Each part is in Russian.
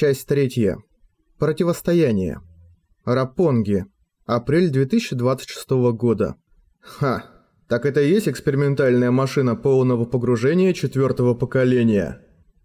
Часть третья. Противостояние. Рапонги. Апрель 2026 года. Ха, так это и есть экспериментальная машина полного погружения четвертого поколения.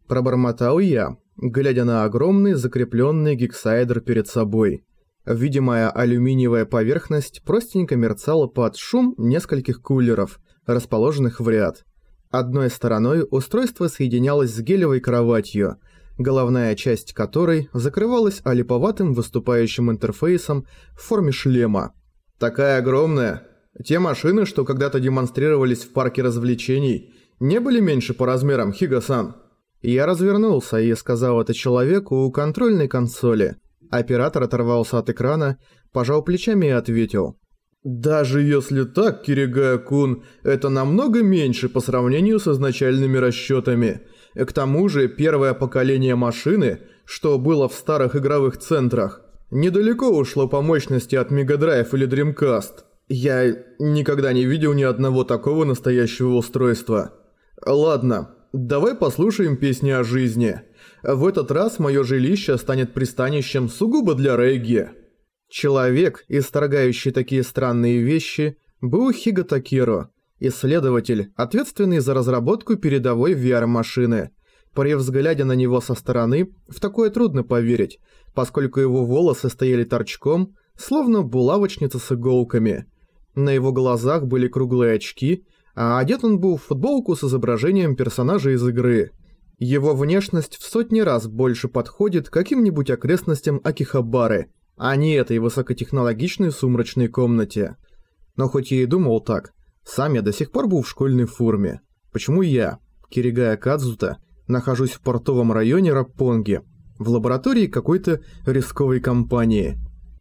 Пробормотал я, глядя на огромный закрепленный гексаэдр перед собой. Видимая алюминиевая поверхность простенько мерцала под шум нескольких кулеров, расположенных в ряд. Одной стороной устройство соединялось с гелевой кроватью – головная часть которой закрывалась олиповатым выступающим интерфейсом в форме шлема. Такая огромная. Те машины, что когда-то демонстрировались в парке развлечений, не были меньше по размерам, Хигасан. Я развернулся и сказал это человеку у контрольной консоли. Оператор оторвался от экрана, пожал плечами и ответил. «Даже если так, Киригая-кун, это намного меньше по сравнению с изначальными расчетами. К тому же первое поколение машины, что было в старых игровых центрах, недалеко ушло по мощности от Mega Drive или Dreamcast. Я никогда не видел ни одного такого настоящего устройства. Ладно, давай послушаем песни о жизни. В этот раз мое жилище станет пристанищем сугубо для регги. Человек, исторгающий такие странные вещи, был Хига Такиро, исследователь, ответственный за разработку передовой VR-машины. При взгляде на него со стороны в такое трудно поверить, поскольку его волосы стояли торчком, словно булавочница с иголками. На его глазах были круглые очки, а одет он был в футболку с изображением персонажа из игры. Его внешность в сотни раз больше подходит каким-нибудь окрестностям Акихабары, а не этой высокотехнологичной сумрачной комнате. Но хоть я и думал так, сам я до сих пор был в школьной форме. Почему я, Киригая Кадзута, нахожусь в портовом районе Раппонги, в лаборатории какой-то рисковой компании?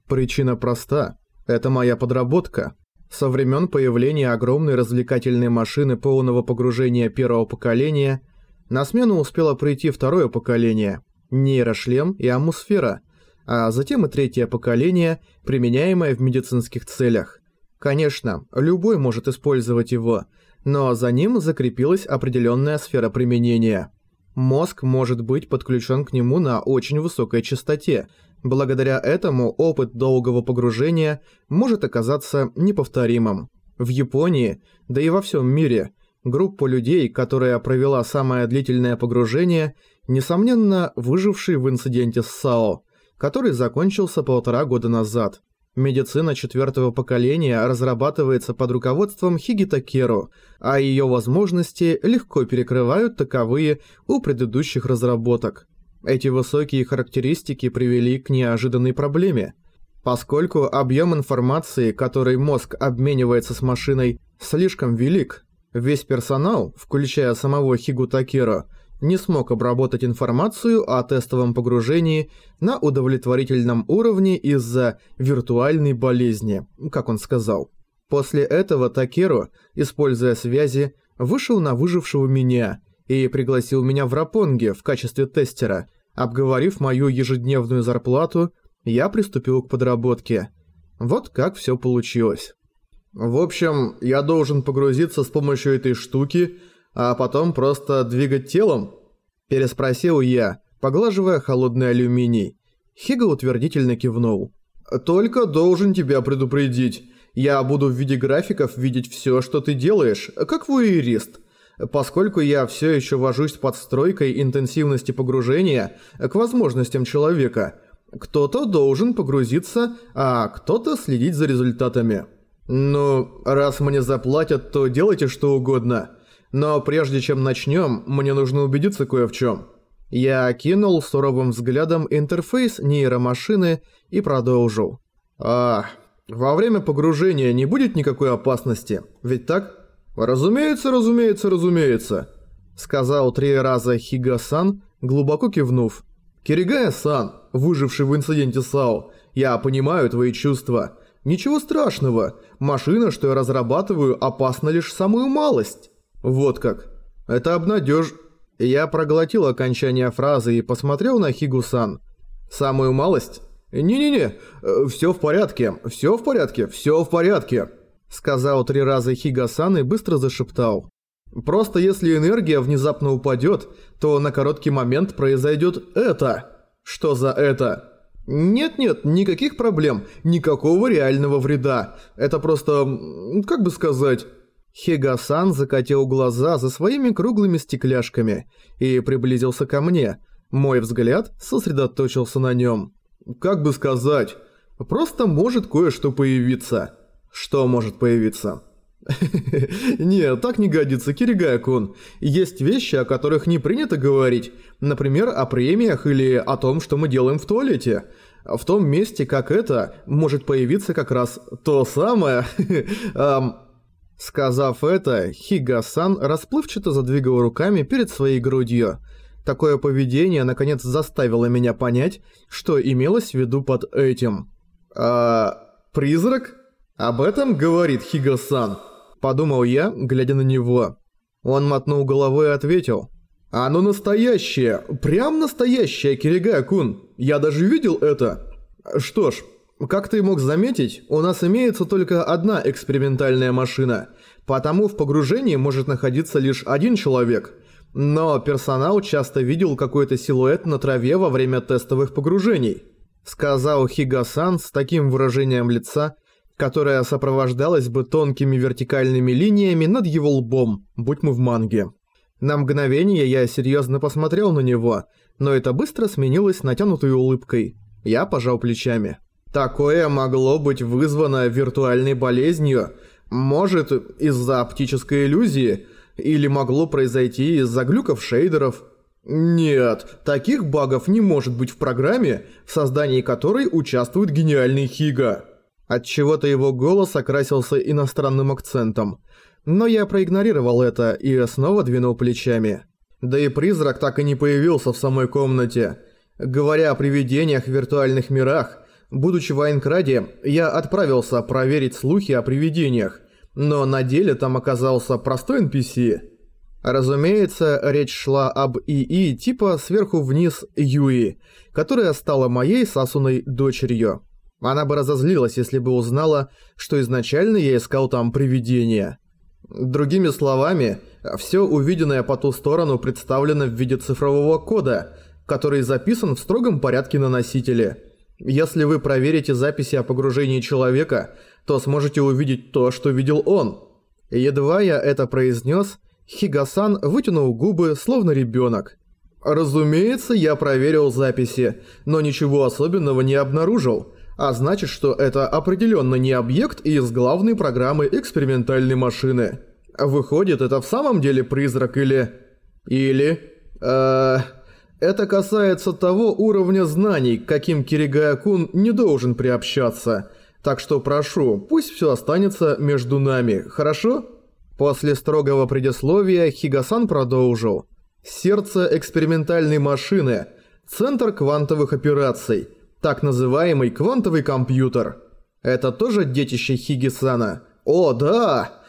Причина проста. Это моя подработка. Со времен появления огромной развлекательной машины полного погружения первого поколения на смену успело прийти второе поколение – нейрошлем и амусфера, а затем и третье поколение, применяемое в медицинских целях. Конечно, любой может использовать его, но за ним закрепилась определенная сфера применения. Мозг может быть подключен к нему на очень высокой частоте. Благодаря этому опыт долгого погружения может оказаться неповторимым. В Японии, да и во всем мире, группа людей, которая провела самое длительное погружение, несомненно, выживший в инциденте с САО, который закончился полтора года назад. Медицина четвертого поколения разрабатывается под руководством Хигита Керу, а ее возможности легко перекрывают таковые у предыдущих разработок. Эти высокие характеристики привели к неожиданной проблеме. Поскольку объем информации, который мозг обменивается с машиной, слишком велик, весь персонал, включая самого Хигута Керу, не смог обработать информацию о тестовом погружении на удовлетворительном уровне из-за виртуальной болезни, как он сказал. После этого Такеру, используя связи, вышел на выжившего меня и пригласил меня в Рапонге в качестве тестера. Обговорив мою ежедневную зарплату, я приступил к подработке. Вот как все получилось. В общем, я должен погрузиться с помощью этой штуки – а потом просто двигать телом?» Переспросил я, поглаживая холодный алюминий. Хига утвердительно кивнул. «Только должен тебя предупредить. Я буду в виде графиков видеть все, что ты делаешь, как вуэрист. Поскольку я все еще вожусь с подстройкой интенсивности погружения к возможностям человека, кто-то должен погрузиться, а кто-то следить за результатами. Ну, раз мне заплатят, то делайте что угодно. Но прежде чем начнем, мне нужно убедиться кое в чем. Я окинул суровым взглядом интерфейс нейромашины и продолжил. А, во время погружения не будет никакой опасности, ведь так? Разумеется, разумеется, разумеется, сказал три раза Хига-сан, глубоко кивнув. Киригая-сан, выживший в инциденте САО, я понимаю твои чувства. Ничего страшного, машина, что я разрабатываю, опасна лишь самую малость. «Вот как. Это обнадеж...» Я проглотил окончание фразы и посмотрел на Хигусан. «Самую малость?» «Не-не-не, все в порядке, все в порядке, все в порядке», сказал три раза Хигасан и быстро зашептал. «Просто если энергия внезапно упадет, то на короткий момент произойдет это». Что за это? Нет-нет, никаких проблем, никакого реального вреда. Это просто... как бы сказать... Хигасан закатил глаза за своими круглыми стекляшками и приблизился ко мне. Мой взгляд сосредоточился на нем. Как бы сказать... Просто может кое-что появиться. Что может появиться? Нет, так не годится, Киригая-кун. Есть вещи, о которых не принято говорить. Например, о премиях или о том, что мы делаем в туалете. В том месте, как это, может появиться как раз то самое. Сказав это, Хига-сан расплывчато задвигал руками перед своей грудью. Такое поведение наконец заставило меня понять, что имелось в виду под этим. «А... призрак?» «Об этом говорит Хига-сан», – подумал я, глядя на него. Он мотнул головой и ответил. «Оно настоящее, прям настоящее, Киригая-кун. Я даже видел это». «Что ж, как ты мог заметить, у нас имеется только одна экспериментальная машина, потому в погружении может находиться лишь один человек. Но персонал часто видел какой-то силуэт на траве во время тестовых погружений», – сказал Хигасан с таким выражением лица, которая сопровождалась бы тонкими вертикальными линиями над его лбом, будь мы в манге. На мгновение я серьезно посмотрел на него, но это быстро сменилось натянутой улыбкой. Я пожал плечами. Такое могло быть вызвано виртуальной болезнью, может, из-за оптической иллюзии, или могло произойти из-за глюков шейдеров. Нет, таких багов не может быть в программе, в создании которой участвует гениальный Хига. Отчего-то его голос окрасился иностранным акцентом. Но я проигнорировал это и снова двинул плечами. Да и призрак так и не появился в самой комнате. Говоря о привидениях в виртуальных мирах, будучи в Айнкраде, я отправился проверить слухи о привидениях, но на деле там оказался простой NPC. Разумеется, речь шла об ИИ типа сверху вниз Юи, которая стала моей Сасуной дочерью. Она бы разозлилась, если бы узнала, что изначально я искал там привидения. Другими словами, все увиденное по ту сторону представлено в виде цифрового кода, который записан в строгом порядке на носителе. Если вы проверите записи о погружении человека, то сможете увидеть то, что видел он. Едва я это произнес, Хигасан вытянул губы, словно ребенок. Разумеется, я проверил записи, но ничего особенного не обнаружил – а значит, что это определенно не объект из главной программы экспериментальной машины. Выходит, это в самом деле призрак или... Или... Э, это касается того уровня знаний, каким Киригая-кун не должен приобщаться. Так что прошу, пусть все останется между нами, хорошо? После строгого предисловия Хигасан продолжил. Сердце экспериментальной машины. Центр квантовых операций – так называемый квантовый компьютер. Это тоже детище Хигисана? О, да!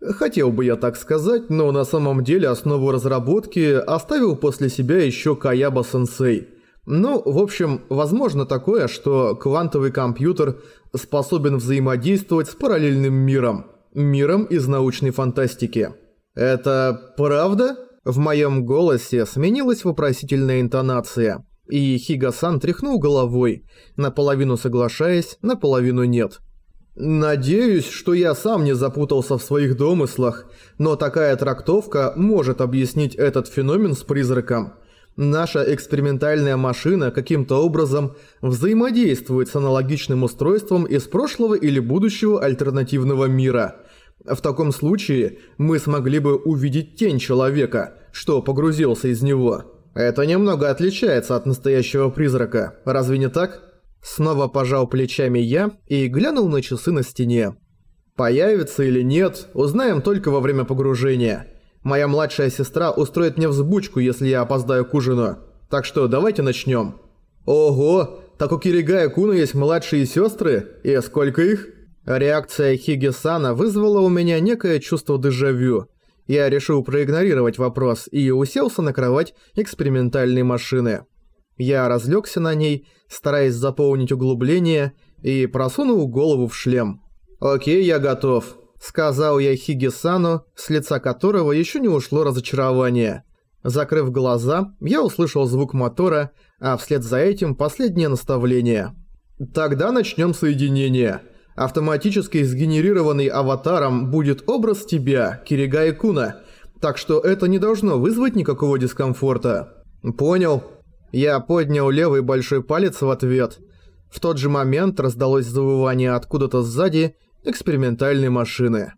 Хотел бы я так сказать, но на самом деле основу разработки оставил после себя еще Каяба-сенсей. Ну, в общем, возможно такое, что квантовый компьютер способен взаимодействовать с параллельным миром. Миром из научной фантастики. Это правда? В моем голосе сменилась вопросительная интонация. И Хигасан тряхнул головой, наполовину соглашаясь, наполовину нет. «Надеюсь, что я сам не запутался в своих домыслах, но такая трактовка может объяснить этот феномен с призраком. Наша экспериментальная машина каким-то образом взаимодействует с аналогичным устройством из прошлого или будущего альтернативного мира. В таком случае мы смогли бы увидеть тень человека, что погрузился из него». Это немного отличается от настоящего призрака, разве не так? Снова пожал плечами я и глянул на часы на стене. Появится или нет, узнаем только во время погружения. Моя младшая сестра устроит мне взбучку, если я опоздаю к ужину. Так что давайте начнем. Ого, так у Киригая Куна есть младшие сестры? И сколько их? Реакция Хиги-сана вызвала у меня некое чувство дежавю. Я решил проигнорировать вопрос и уселся на кровать экспериментальной машины. Я разлегся на ней, стараясь заполнить углубление, и просунул голову в шлем. «Окей, я готов», — сказал я Хиги-сану, с лица которого еще не ушло разочарование. Закрыв глаза, я услышал звук мотора, а вслед за этим последнее наставление. Тогда начнем соединение. Автоматически сгенерированный аватаром будет образ тебя, Киригай Куна, так что это не должно вызвать никакого дискомфорта. Понял. Я поднял левый большой палец в ответ. В тот же момент раздалось завывание откуда-то сзади экспериментальной машины.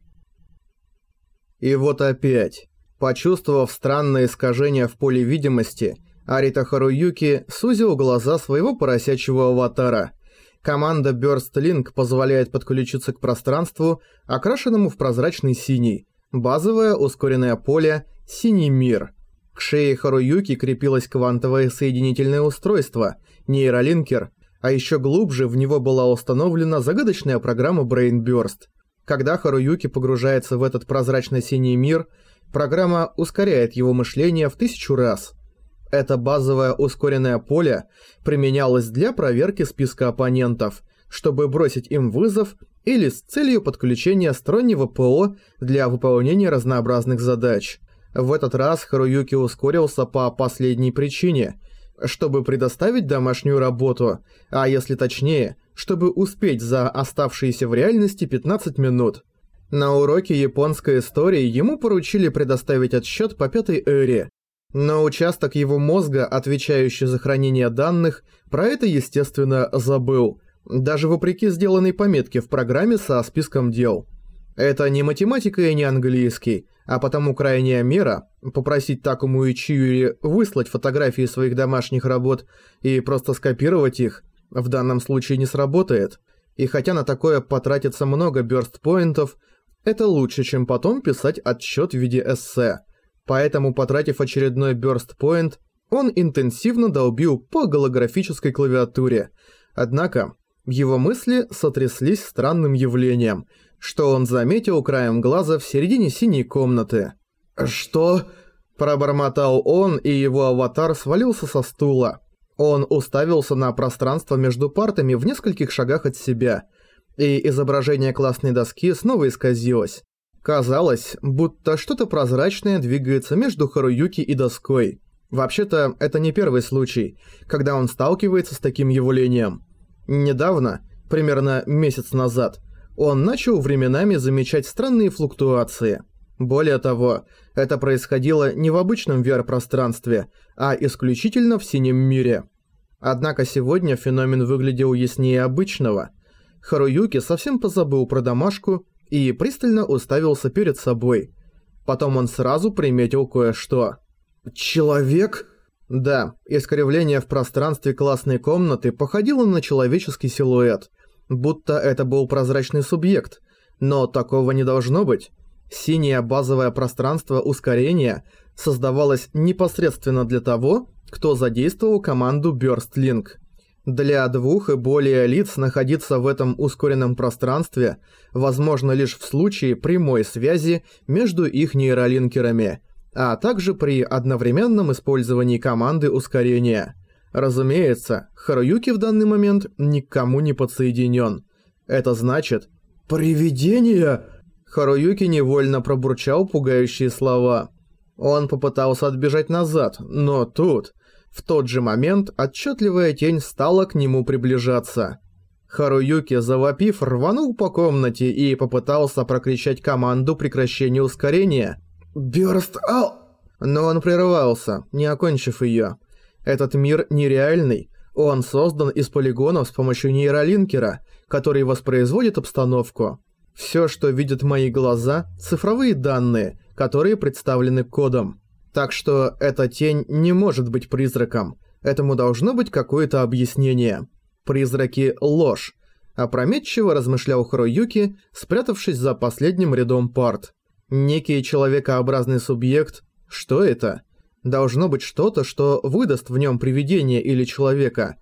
И вот опять. Почувствовав странное искажение в поле видимости, Арита Харуюки сузил глаза своего поросячьего аватара. Команда Burst Link позволяет подключиться к пространству, окрашенному в прозрачный синий, базовое ускоренное поле «Синий мир». К шее Харуюки крепилось квантовое соединительное устройство, нейролинкер, а еще глубже в него была установлена загадочная программа Brain Burst. Когда Харуюки погружается в этот прозрачный синий мир – Программа ускоряет его мышление в тысячу раз. Это базовое ускоренное поле применялось для проверки списка оппонентов, чтобы бросить им вызов или с целью подключения стороннего ПО для выполнения разнообразных задач. В этот раз Харуюки ускорился по последней причине, чтобы предоставить домашнюю работу, а если точнее, чтобы успеть за оставшиеся в реальности 15 минут – на уроке японской истории ему поручили предоставить отсчет по пятой эре, но участок его мозга, отвечающий за хранение данных, про это, естественно, забыл, даже вопреки сделанной пометке в программе со списком дел. Это не математика и не английский, а потому крайняя мера – попросить Такому и Чиури выслать фотографии своих домашних работ и просто скопировать их – в данном случае не сработает. И хотя на такое потратится много бёрстпоинтов, это лучше, чем потом писать отчет в виде эссе. Поэтому, потратив очередной point, он интенсивно долбил по голографической клавиатуре. Однако, его мысли сотряслись странным явлением, что он заметил краем глаза в середине синей комнаты. «Что?» – пробормотал он, и его аватар свалился со стула. Он уставился на пространство между партами в нескольких шагах от себя – и изображение классной доски снова исказилось. Казалось, будто что-то прозрачное двигается между Харуюки и доской. Вообще-то, это не первый случай, когда он сталкивается с таким явлением. Недавно, примерно месяц назад, он начал временами замечать странные флуктуации. Более того, это происходило не в обычном VR-пространстве, а исключительно в синем мире. Однако сегодня феномен выглядел яснее обычного – Харуюки совсем позабыл про домашку и пристально уставился перед собой. Потом он сразу приметил кое-что. «Человек?» Да, искривление в пространстве классной комнаты походило на человеческий силуэт, будто это был прозрачный субъект, но такого не должно быть. Синее базовое пространство ускорения создавалось непосредственно для того, кто задействовал команду Burst Link. Для двух и более лиц находиться в этом ускоренном пространстве возможно лишь в случае прямой связи между их нейролинкерами, а также при одновременном использовании команды ускорения. Разумеется, Харуюки в данный момент никому не подсоединен. Это значит «Привидение!» Харуюки невольно пробурчал пугающие слова. Он попытался отбежать назад, но тут... В тот же момент отчетливая тень стала к нему приближаться. Харуюки, завопив, рванул по комнате и попытался прокричать команду прекращения ускорения. «Бёрст ау!» Но он прерывался, не окончив её. Этот мир нереальный. Он создан из полигонов с помощью нейролинкера, который воспроизводит обстановку. Всё, что видят мои глаза – цифровые данные, которые представлены кодом. Так что эта тень не может быть призраком. Этому должно быть какое-то объяснение. Призраки – ложь. Опрометчиво размышлял Хроюки, спрятавшись за последним рядом парт. Некий человекообразный субъект. Что это? Должно быть что-то, что выдаст в нем привидение или человека.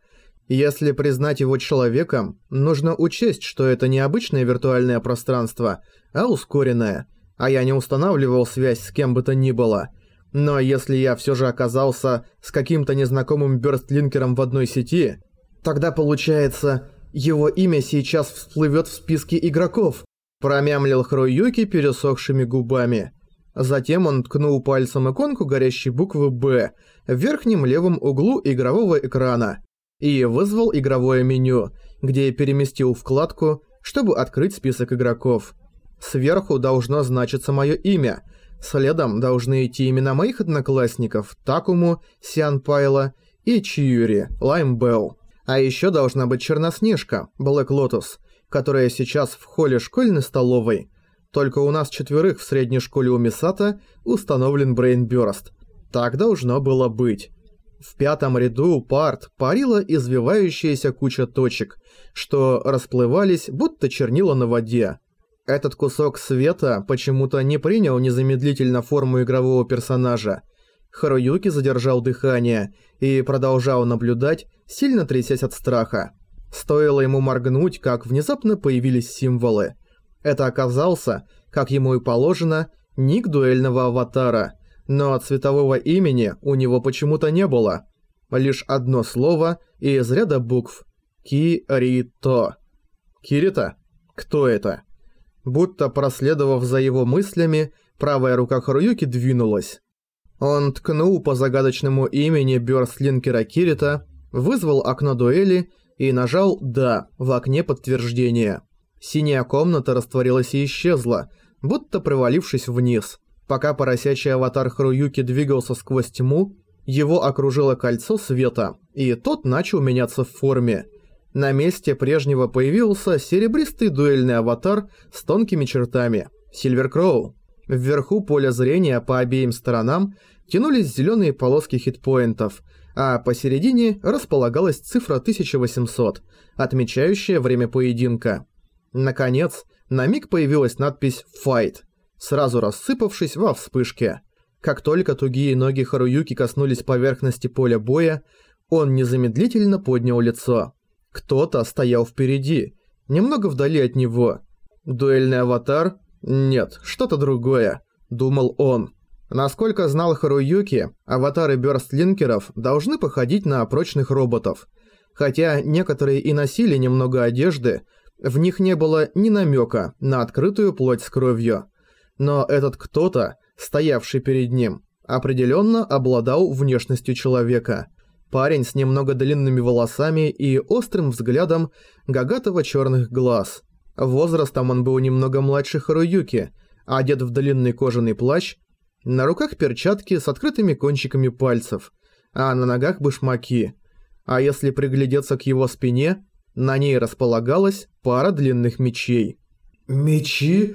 Если признать его человеком, нужно учесть, что это не обычное виртуальное пространство, а ускоренное. А я не устанавливал связь с кем бы то ни было – но если я все же оказался с каким-то незнакомым бёрстлинкером в одной сети, тогда получается, его имя сейчас всплывет в списке игроков. Промямлил Хроюки пересохшими губами. Затем он ткнул пальцем иконку горящей буквы «Б» в верхнем левом углу игрового экрана и вызвал игровое меню, где переместил вкладку, чтобы открыть список игроков. Сверху должно значиться мое имя, следом должны идти имена моих одноклассников Такуму, Сианпайла и Чиюри, Лаймбелл. А еще должна быть Черноснежка, Блэк Лотус, которая сейчас в холле школьной столовой. Только у нас четверых в средней школе Умесато установлен Брейнбёрст. Так должно было быть. В пятом ряду парт парила извивающаяся куча точек, что расплывались, будто чернила на воде. Этот кусок света почему-то не принял незамедлительно форму игрового персонажа. Харуюки задержал дыхание и продолжал наблюдать, сильно трясясь от страха. Стоило ему моргнуть, как внезапно появились символы. Это оказался, как ему и положено, ник дуэльного аватара, но цветового имени у него почему-то не было. Лишь одно слово и из ряда букв. Кирито. Кирита? Кто это? Будто проследовав за его мыслями, правая рука Харуюки двинулась. Он ткнул по загадочному имени Бёрстлинкера Кирита, вызвал окно дуэли и нажал «Да» в окне подтверждения. Синяя комната растворилась и исчезла, будто провалившись вниз. Пока поросячий аватар Харуюки двигался сквозь тьму, его окружило кольцо света, и тот начал меняться в форме. На месте прежнего появился серебристый дуэльный аватар с тонкими чертами – Сильвер Кроу. Вверху поля зрения по обеим сторонам тянулись зеленые полоски хитпоинтов, а посередине располагалась цифра 1800, отмечающая время поединка. Наконец, на миг появилась надпись «Fight», сразу рассыпавшись во вспышке. Как только тугие ноги Харуюки коснулись поверхности поля боя, он незамедлительно поднял лицо. Кто-то стоял впереди, немного вдали от него. Дуэльный аватар? Нет, что-то другое, думал он. Насколько знал Харуюки, аватары бёрстлинкеров должны походить на прочных роботов. Хотя некоторые и носили немного одежды, в них не было ни намека на открытую плоть с кровью. Но этот кто-то, стоявший перед ним, определенно обладал внешностью человека. Парень с немного длинными волосами и острым взглядом гагатого черных глаз. Возрастом он был немного младше Харуюки, одет в длинный кожаный плащ на руках перчатки с открытыми кончиками пальцев, а на ногах башмаки. А если приглядеться к его спине, на ней располагалась пара длинных мечей. «Мечи?»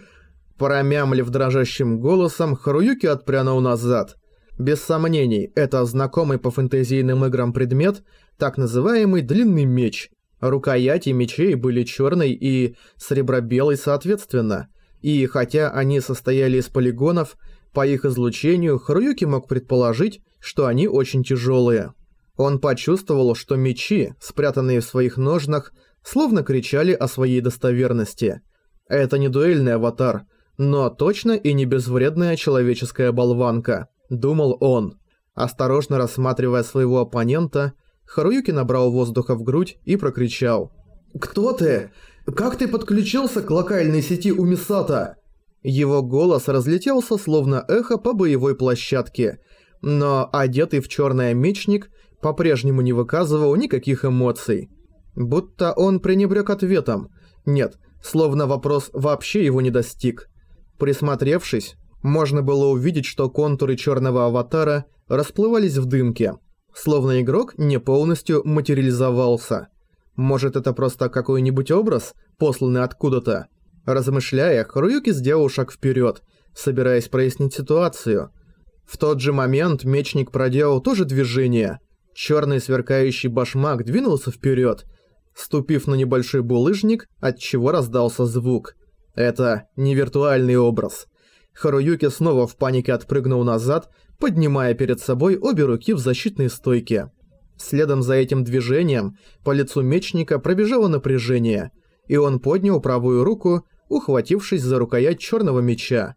Промямлив дрожащим голосом, Харуюки отпрянул назад. Без сомнений, это знакомый по фэнтезийным играм предмет, так называемый длинный меч. Рукояти мечей были черной и серебро-белой соответственно. И хотя они состояли из полигонов, по их излучению Харуюки мог предположить, что они очень тяжелые. Он почувствовал, что мечи, спрятанные в своих ножнах, словно кричали о своей достоверности. Это не дуэльный аватар, но точно и не безвредная человеческая болванка, думал он. Осторожно рассматривая своего оппонента, Харуюки набрал воздуха в грудь и прокричал. «Кто ты? Как ты подключился к локальной сети у Мисата?» Его голос разлетелся словно эхо по боевой площадке, но одетый в черный мечник по-прежнему не выказывал никаких эмоций. Будто он пренебрег ответом. Нет, словно вопрос вообще его не достиг. Присмотревшись, можно было увидеть, что контуры черного аватара расплывались в дымке, словно игрок не полностью материализовался. Может это просто какой-нибудь образ, посланный откуда-то? Размышляя, Харуюки сделал шаг вперед, собираясь прояснить ситуацию. В тот же момент мечник проделал то же движение. Черный сверкающий башмак двинулся вперед, ступив на небольшой булыжник, от чего раздался звук. Это не виртуальный образ. Харуюки снова в панике отпрыгнул назад, поднимая перед собой обе руки в защитной стойке. Следом за этим движением по лицу мечника пробежало напряжение, и он поднял правую руку, ухватившись за рукоять черного меча.